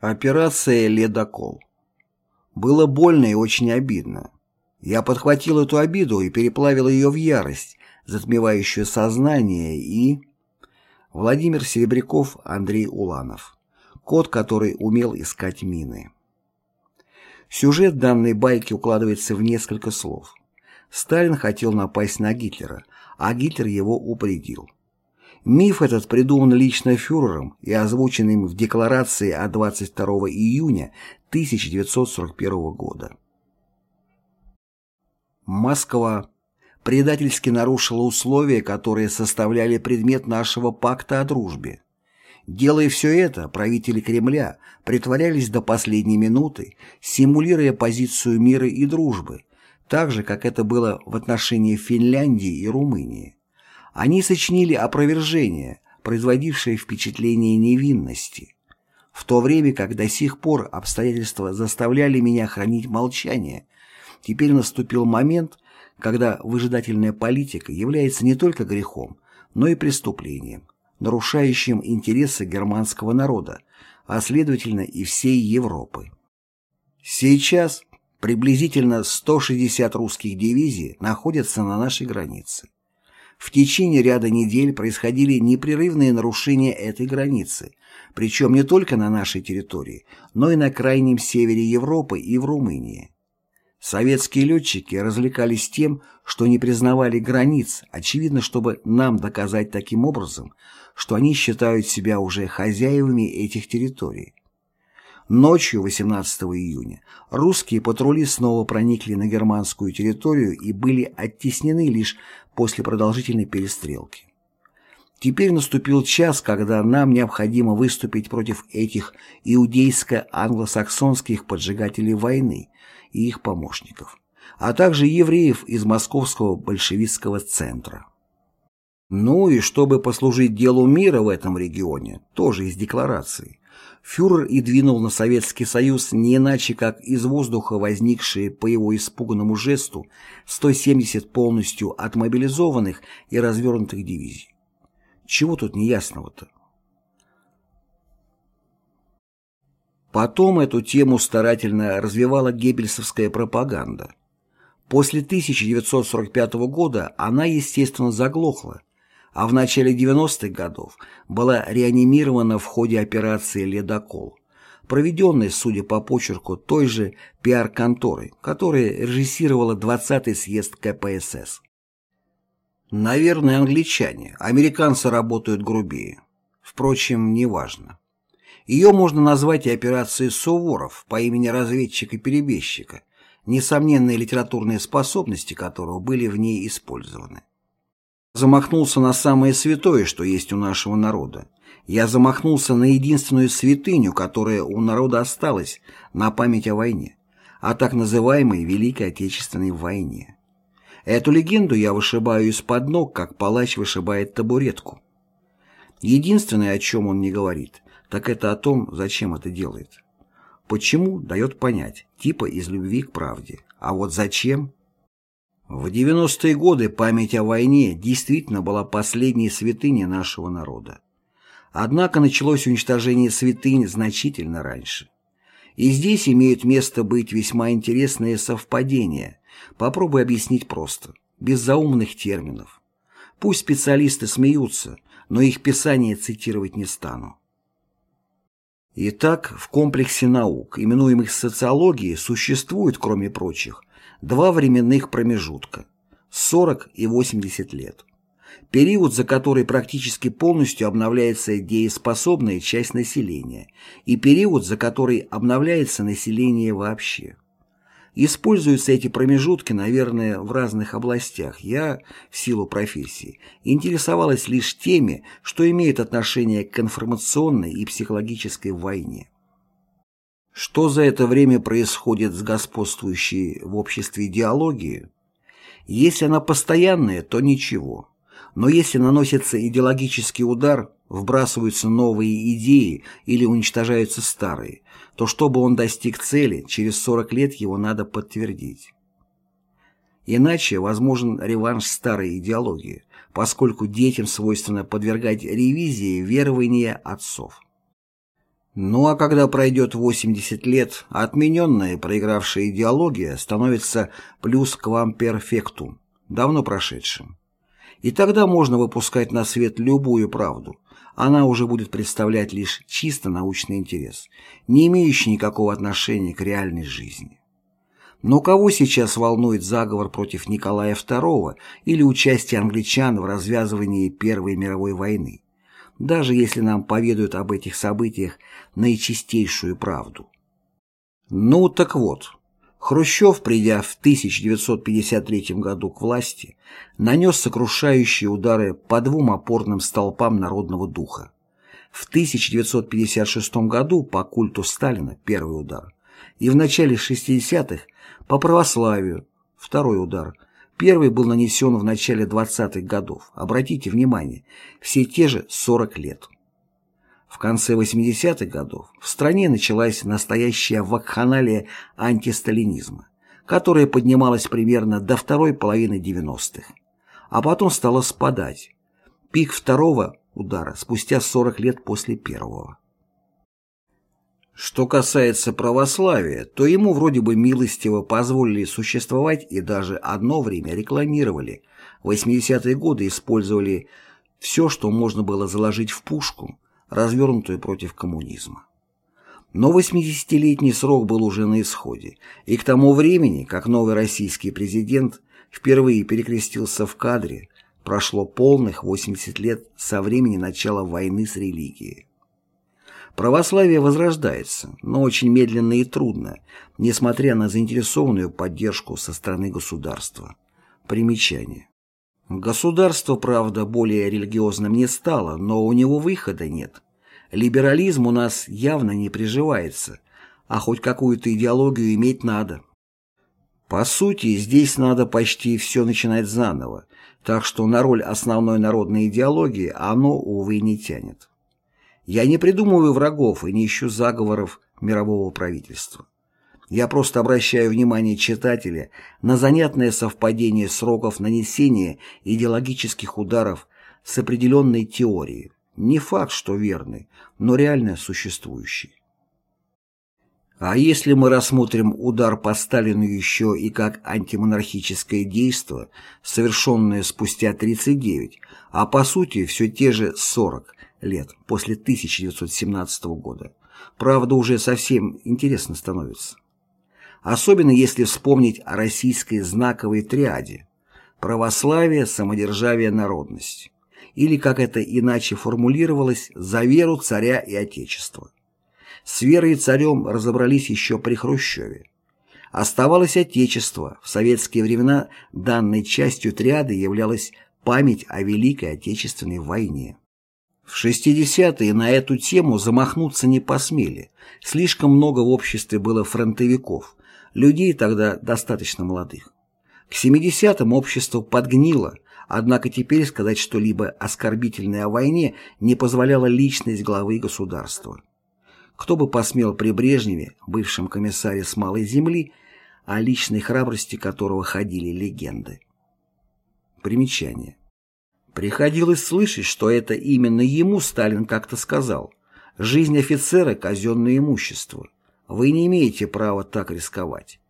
Операция «Ледокол». Было больно и очень обидно. Я подхватил эту обиду и переплавил ее в ярость, затмевающую сознание, и... Владимир Серебряков, Андрей Уланов. Кот, который умел искать мины. Сюжет данной байки укладывается в несколько слов. Сталин хотел напасть на Гитлера, а Гитлер его упредил. Миф этот придуман лично фюрером и озвучен им в декларации от 22 июня 1941 года. Москва предательски нарушила условия, которые составляли предмет нашего пакта о дружбе. Делая все это, правители Кремля притворялись до последней минуты, симулируя позицию мира и дружбы, так же, как это было в отношении Финляндии и Румынии. Они сочинили опровержение, производившее впечатление невинности, в то время как до сих пор обстоятельства заставляли меня хранить молчание. Теперь наступил момент, когда выжидательная политика является не только грехом, но и преступлением, нарушающим интересы германского народа, а следовательно и всей Европы. Сейчас приблизительно 160 русских дивизий находятся на нашей границе. В течение ряда недель происходили непрерывные нарушения этой границы, причем не только на нашей территории, но и на крайнем севере Европы и в Румынии. Советские летчики развлекались тем, что не признавали границ, очевидно, чтобы нам доказать таким образом, что они считают себя уже хозяевами этих территорий. Ночью 18 июня русские патрули снова проникли на германскую территорию и были оттеснены лишь после продолжительной перестрелки. Теперь наступил час, когда нам необходимо выступить против этих иудейско-англосаксонских поджигателей войны и их помощников, а также евреев из московского большевистского центра. Ну и чтобы послужить делу мира в этом регионе, тоже из декларации, фюрер и двинул на Советский Союз не иначе, как из воздуха возникшие по его испуганному жесту 170 полностью отмобилизованных и развернутых дивизий. Чего тут неясного-то? Потом эту тему старательно развивала геббельсовская пропаганда. После 1945 года она, естественно, заглохла, а в начале 90-х годов была реанимирована в ходе операции «Ледокол», проведенной, судя по почерку, той же пиар-конторы, которая режиссировала 20-й съезд КПСС. Наверное, англичане. Американцы работают грубее. Впрочем, неважно. Ее можно назвать и операцией Суворов по имени разведчика-перебежчика, несомненные литературные способности которого были в ней использованы. Замахнулся на самое святое, что есть у нашего народа. Я замахнулся на единственную святыню, которая у народа осталась, на память о войне, о так называемой Великой Отечественной войне. Эту легенду я вышибаю из-под ног, как палач вышибает табуретку. Единственное, о чем он не говорит, так это о том, зачем это делает. Почему, дает понять, типа из любви к правде. А вот зачем? В 90-е годы память о войне действительно была последней святыней нашего народа. Однако началось уничтожение святынь значительно раньше. И здесь имеют место быть весьма интересные совпадения, Попробуй объяснить просто, без заумных терминов. Пусть специалисты смеются, но их писание цитировать не стану. Итак, в комплексе наук, именуемых социологией, существует, кроме прочих, два временных промежутка – 40 и 80 лет. Период, за который практически полностью обновляется дееспособная часть населения, и период, за который обновляется население вообще. Используются эти промежутки, наверное, в разных областях. Я, в силу профессии, интересовалась лишь теми, что имеют отношение к информационной и психологической войне. Что за это время происходит с господствующей в обществе идеологией? Если она постоянная, то ничего. Но если наносится идеологический удар, вбрасываются новые идеи или уничтожаются старые, то чтобы он достиг цели, через 40 лет его надо подтвердить. Иначе возможен реванш старой идеологии, поскольку детям свойственно подвергать ревизии верования отцов. Ну а когда пройдет 80 лет, отмененная проигравшая идеология становится плюс квамперфектум, давно прошедшим. И тогда можно выпускать на свет любую правду. Она уже будет представлять лишь чисто научный интерес, не имеющий никакого отношения к реальной жизни. Но кого сейчас волнует заговор против Николая II или участие англичан в развязывании Первой мировой войны? Даже если нам поведают об этих событиях наичистейшую правду. Ну так вот, Хрущев, придя в 1953 году к власти, нанес сокрушающие удары по двум опорным столпам народного духа. В 1956 году по культу Сталина первый удар, и в начале 60-х по православию второй удар – Первый был нанесен в начале 20-х годов. Обратите внимание, все те же 40 лет. В конце 80-х годов в стране началась настоящая вакханалия антисталинизма, которая поднималась примерно до второй половины 90-х, а потом стала спадать. Пик второго удара спустя 40 лет после первого. Что касается православия, то ему вроде бы милостиво позволили существовать и даже одно время рекламировали. В 80-е годы использовали все, что можно было заложить в пушку, развернутую против коммунизма. Но 80-летний срок был уже на исходе, и к тому времени, как новый российский президент впервые перекрестился в кадре, прошло полных 80 лет со времени начала войны с религией. Православие возрождается, но очень медленно и трудно, несмотря на заинтересованную поддержку со стороны государства. Примечание. Государство, правда, более религиозным не стало, но у него выхода нет. Либерализм у нас явно не приживается, а хоть какую-то идеологию иметь надо. По сути, здесь надо почти все начинать заново, так что на роль основной народной идеологии оно, увы, не тянет. Я не придумываю врагов и не ищу заговоров мирового правительства. Я просто обращаю внимание читателя на занятное совпадение сроков нанесения идеологических ударов с определенной теорией. Не факт, что верный, но реально существующий. А если мы рассмотрим удар по Сталину еще и как антимонархическое действие, совершенное спустя 39, а по сути все те же 40, лет после 1917 года. Правда, уже совсем интересно становится. Особенно если вспомнить о российской знаковой триаде православие, самодержавие, народность. Или, как это иначе формулировалось, за веру царя и отечества. С верой и царем разобрались еще при Хрущеве. Оставалось отечество. В советские времена данной частью триады являлась память о Великой Отечественной войне. В 60-е на эту тему замахнуться не посмели. Слишком много в обществе было фронтовиков, людей тогда достаточно молодых. К 70-м общество подгнило, однако теперь сказать что-либо оскорбительное о войне не позволяла личность главы государства. Кто бы посмел при Брежневе, бывшем комиссаре с Малой Земли, о личной храбрости которого ходили легенды. Примечание. Приходилось слышать, что это именно ему Сталин как-то сказал. «Жизнь офицера – казенное имущество. Вы не имеете права так рисковать».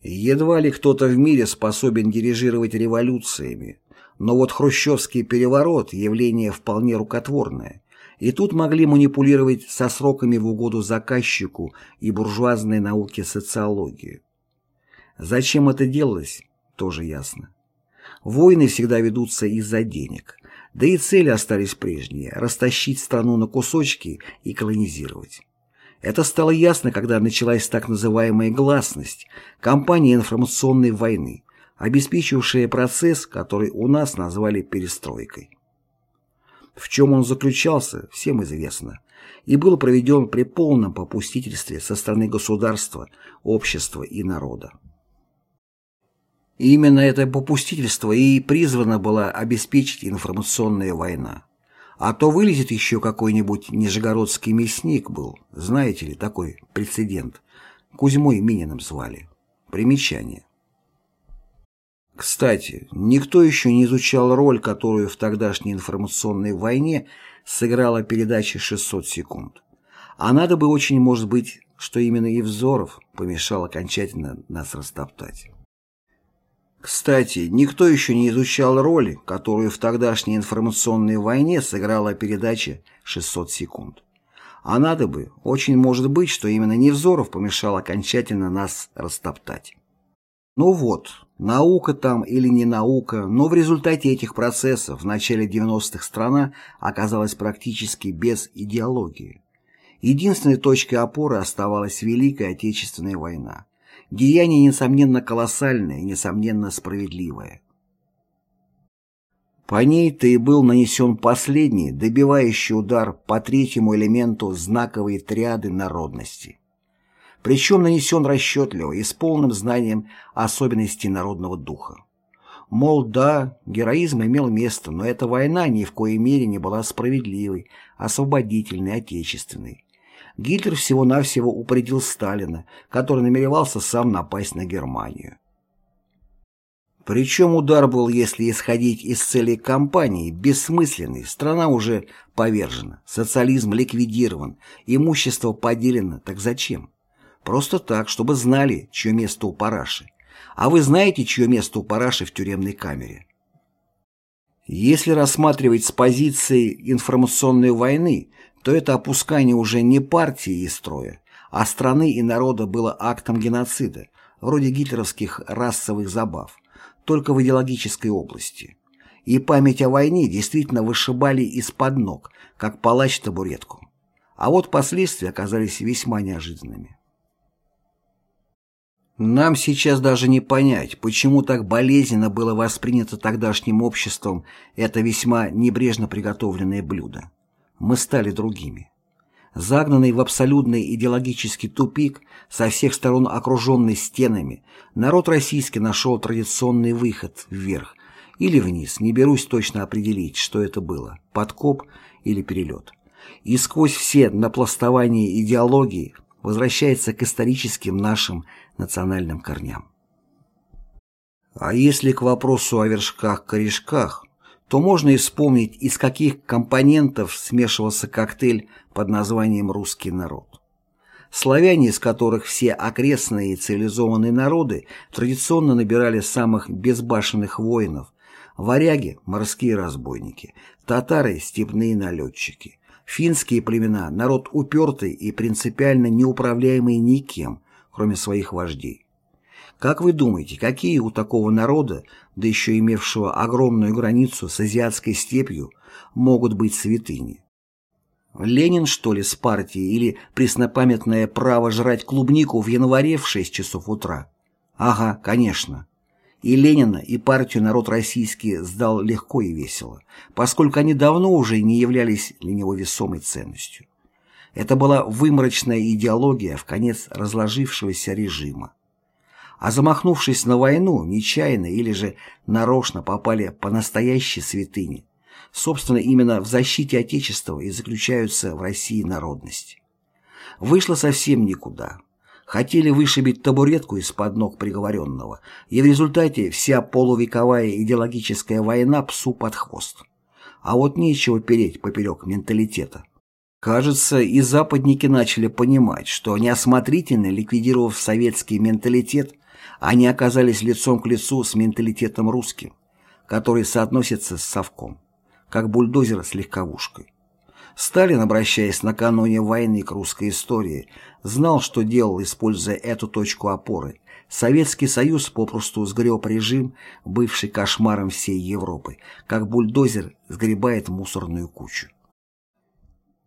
Едва ли кто-то в мире способен дирижировать революциями, но вот хрущевский переворот – явление вполне рукотворное, и тут могли манипулировать со сроками в угоду заказчику и буржуазной науке социологии. Зачем это делалось, тоже ясно. Войны всегда ведутся из-за денег. Да и цели остались прежние – растащить страну на кусочки и колонизировать. Это стало ясно, когда началась так называемая гласность, кампания информационной войны, обеспечивавшая процесс, который у нас назвали перестройкой. В чем он заключался, всем известно, и был проведен при полном попустительстве со стороны государства, общества и народа. И именно это попустительство и призвано было обеспечить информационная война. А то вылезет еще какой-нибудь нижегородский мясник был, знаете ли, такой прецедент. Кузьмой Мининым звали. Примечание. Кстати, никто еще не изучал роль, которую в тогдашней информационной войне сыграла передача «600 секунд». А надо бы очень, может быть, что именно Евзоров помешал окончательно нас растоптать. Кстати, никто еще не изучал роли, которую в тогдашней информационной войне сыграла передача «600 секунд». А надо бы, очень может быть, что именно Невзоров помешал окончательно нас растоптать. Ну вот, наука там или не наука, но в результате этих процессов в начале 90-х страна оказалась практически без идеологии. Единственной точкой опоры оставалась Великая Отечественная война. Деяние, несомненно, колоссальное и, несомненно, справедливое. По ней-то и был нанесен последний, добивающий удар по третьему элементу знаковой триады народности. Причем нанесен расчетливо и с полным знанием особенностей народного духа. Мол, да, героизм имел место, но эта война ни в коей мере не была справедливой, освободительной, отечественной. Гитлер всего-навсего упредил Сталина, который намеревался сам напасть на Германию. Причем удар был, если исходить из целей кампании, бессмысленный, страна уже повержена, социализм ликвидирован, имущество поделено, так зачем? Просто так, чтобы знали, чье место у параши. А вы знаете, чье место у параши в тюремной камере? Если рассматривать с позиции информационной войны, то это опускание уже не партии из строя, а страны и народа было актом геноцида, вроде гитлеровских расовых забав, только в идеологической области. И память о войне действительно вышибали из-под ног, как палач табуретку. А вот последствия оказались весьма неожиданными. Нам сейчас даже не понять, почему так болезненно было воспринято тогдашним обществом это весьма небрежно приготовленное блюдо мы стали другими. Загнанный в абсолютный идеологический тупик, со всех сторон окруженный стенами, народ российский нашел традиционный выход вверх или вниз, не берусь точно определить, что это было, подкоп или перелет. И сквозь все напластования идеологии возвращается к историческим нашим национальным корням. А если к вопросу о вершках-корешках, то можно и вспомнить, из каких компонентов смешивался коктейль под названием «русский народ». Славяне, из которых все окрестные цивилизованные народы традиционно набирали самых безбашенных воинов, варяги – морские разбойники, татары – степные налетчики, финские племена – народ упертый и принципиально неуправляемый никем, кроме своих вождей. Как вы думаете, какие у такого народа, да еще имевшего огромную границу с азиатской степью, могут быть святыни? Ленин, что ли, с партией или преснопамятное право жрать клубнику в январе в 6 часов утра? Ага, конечно. И Ленина, и партию народ российский сдал легко и весело, поскольку они давно уже не являлись для него весомой ценностью. Это была выморочная идеология в конец разложившегося режима а замахнувшись на войну, нечаянно или же нарочно попали по настоящей святыне. Собственно, именно в защите Отечества и заключаются в России народности. Вышло совсем никуда. Хотели вышибить табуретку из-под ног приговоренного, и в результате вся полувековая идеологическая война псу под хвост. А вот нечего переть поперек менталитета. Кажется, и западники начали понимать, что неосмотрительно ликвидировав советский менталитет, они оказались лицом к лицу с менталитетом русским, который соотносится с совком, как бульдозер с легковушкой. Сталин, обращаясь накануне войны к русской истории, знал, что делал, используя эту точку опоры. Советский Союз попросту сгреб режим, бывший кошмаром всей Европы, как бульдозер сгребает мусорную кучу.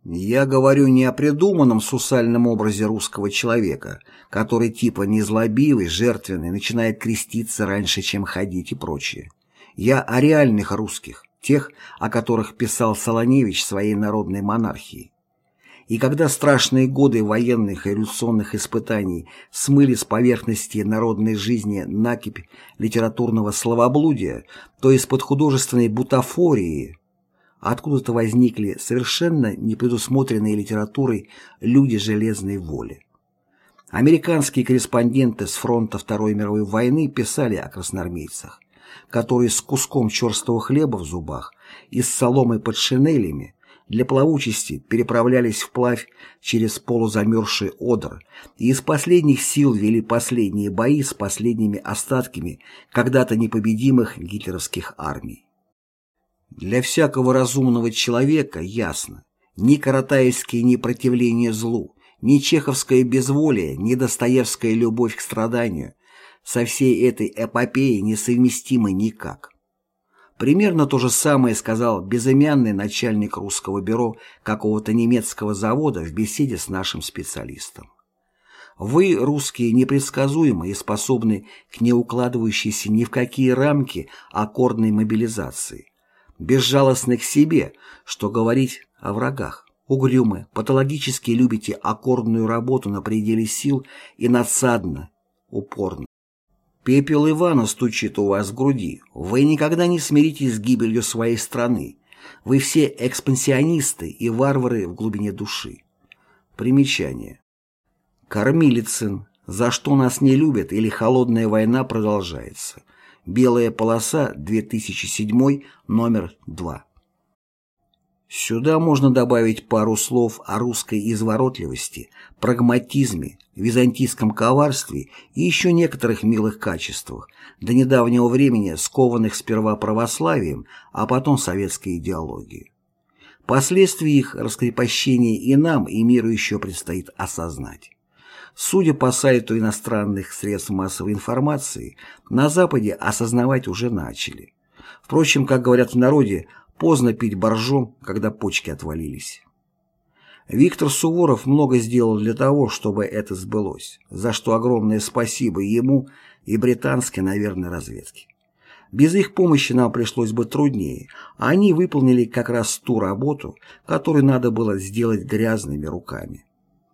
Я говорю не о придуманном сусальном образе русского человека, который типа незлобивый, жертвенный, начинает креститься раньше, чем ходить и прочее. Я о реальных русских, тех, о которых писал Солоневич в своей народной монархии. И когда страшные годы военных и революционных испытаний смыли с поверхности народной жизни накипь литературного словоблудия, то из-под художественной бутафории – откуда-то возникли совершенно непредусмотренные литературой люди железной воли. Американские корреспонденты с фронта Второй мировой войны писали о красноармейцах, которые с куском черстого хлеба в зубах и с соломой под шинелями для плавучести переправлялись вплавь через полузамерзший Одер и из последних сил вели последние бои с последними остатками когда-то непобедимых гитлеровских армий. Для всякого разумного человека ясно, ни каратаевские непротивление злу, ни чеховское безволие, ни достоевская любовь к страданию со всей этой эпопеей несовместимы никак. Примерно то же самое сказал безымянный начальник русского бюро какого-то немецкого завода в беседе с нашим специалистом. Вы, русские, непредсказуемы и способны к неукладывающейся ни в какие рамки аккордной мобилизации. Безжалостны к себе, что говорить о врагах. Угрюмы, патологически любите аккордную работу на пределе сил и надсадно, упорно. Пепел Ивана стучит у вас в груди. Вы никогда не смиритесь с гибелью своей страны. Вы все экспансионисты и варвары в глубине души. Примечание. Кормилицын. За что нас не любят или холодная война продолжается. Белая полоса, 2007, номер 2. Сюда можно добавить пару слов о русской изворотливости, прагматизме, византийском коварстве и еще некоторых милых качествах, до недавнего времени скованных сперва православием, а потом советской идеологией. Последствия их раскрепощения и нам, и миру еще предстоит осознать. Судя по сайту иностранных средств массовой информации, на Западе осознавать уже начали. Впрочем, как говорят в народе, Поздно пить боржом, когда почки отвалились. Виктор Суворов много сделал для того, чтобы это сбылось, за что огромное спасибо ему и британской, наверное, разведке. Без их помощи нам пришлось бы труднее, а они выполнили как раз ту работу, которую надо было сделать грязными руками.